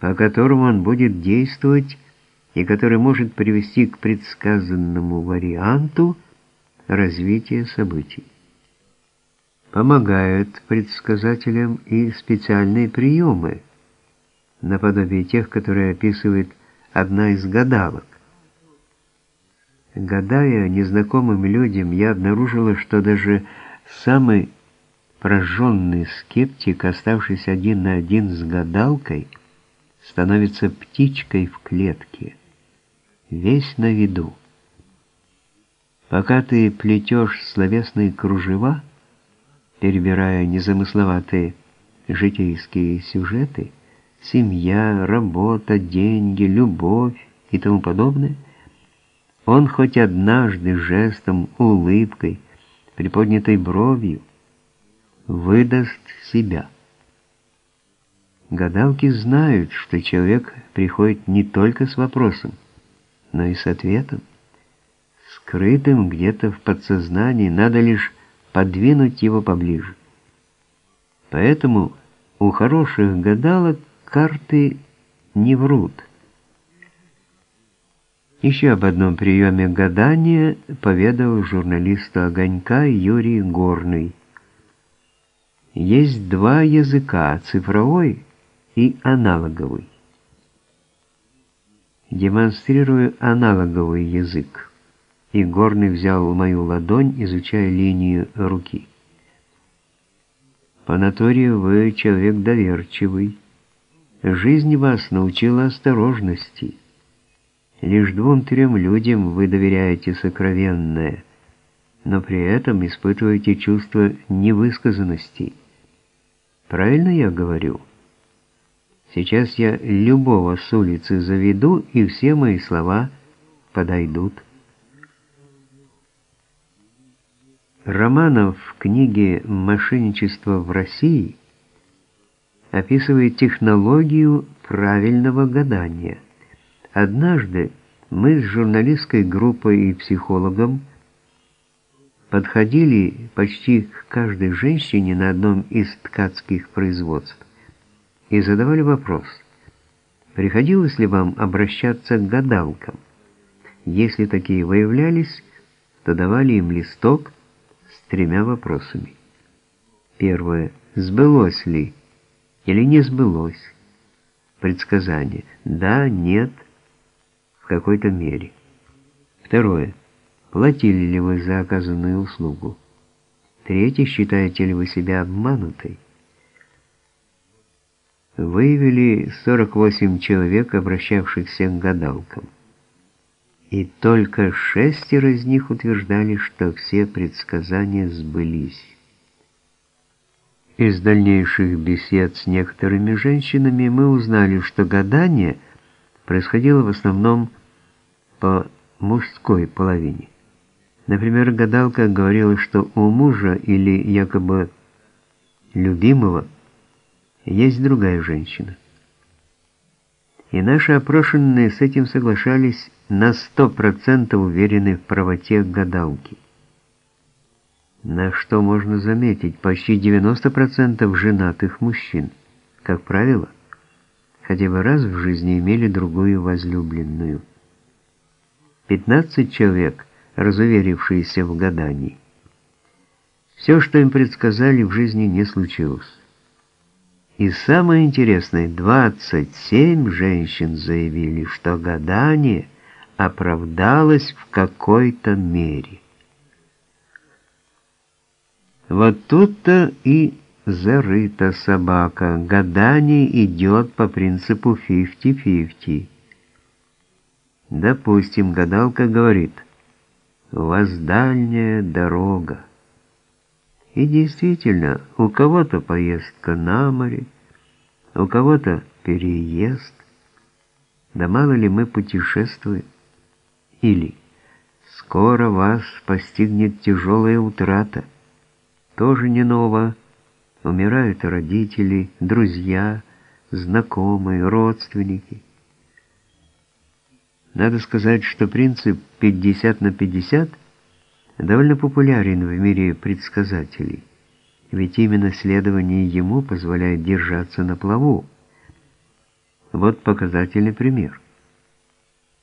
по которому он будет действовать и который может привести к предсказанному варианту развития событий. Помогают предсказателям и специальные приемы, наподобие тех, которые описывает одна из гадалок. Гадая незнакомым людям, я обнаружила, что даже самый прожженный скептик, оставшись один на один с гадалкой, становится птичкой в клетке, весь на виду. Пока ты плетешь словесные кружева, перебирая незамысловатые житейские сюжеты, семья, работа, деньги, любовь и тому подобное, он хоть однажды жестом, улыбкой, приподнятой бровью выдаст себя. Гадалки знают, что человек приходит не только с вопросом, но и с ответом. Скрытым где-то в подсознании надо лишь подвинуть его поближе. Поэтому у хороших гадалок карты не врут. Еще об одном приеме гадания поведал журналисту «Огонька» Юрий Горный. Есть два языка – цифровой и аналоговый. Демонстрирую аналоговый язык. И Горный взял мою ладонь, изучая линию руки. По натуре вы человек доверчивый. Жизнь вас научила осторожности. Лишь двум-трем людям вы доверяете сокровенное, но при этом испытываете чувство невысказанности. Правильно я говорю? Сейчас я любого с улицы заведу, и все мои слова подойдут. Романов в книге «Мошенничество в России» описывает технологию правильного гадания – Однажды мы с журналистской группой и психологом подходили почти к каждой женщине на одном из ткацких производств и задавали вопрос, приходилось ли вам обращаться к гадалкам. Если такие выявлялись, то давали им листок с тремя вопросами. Первое. Сбылось ли или не сбылось? Предсказание. Да, нет, в какой-то мере. Второе. Платили ли вы за оказанную услугу? Третье. Считаете ли вы себя обманутой? Выявили 48 человек, обращавшихся к гадалкам. И только шестеро из них утверждали, что все предсказания сбылись. Из дальнейших бесед с некоторыми женщинами мы узнали, что гадание происходило в основном по мужской половине. Например, гадалка говорила, что у мужа или якобы любимого есть другая женщина. И наши опрошенные с этим соглашались на 100% уверены в правоте гадалки. На что можно заметить, почти 90% женатых мужчин, как правило, хотя бы раз в жизни имели другую возлюбленную. 15 человек, разуверившиеся в гадании. Все, что им предсказали, в жизни не случилось. И самое интересное, 27 женщин заявили, что гадание оправдалось в какой-то мере. Вот тут-то и зарыта собака. Гадание идет по принципу 50-50. Допустим, гадалка говорит, у вас дальняя дорога. И действительно, у кого-то поездка на море, у кого-то переезд. Да мало ли мы путешествуем. Или скоро вас постигнет тяжелая утрата. Тоже не ново. Умирают родители, друзья, знакомые, родственники. Надо сказать, что принцип 50 на 50 довольно популярен в мире предсказателей, ведь именно следование ему позволяет держаться на плаву. Вот показательный пример.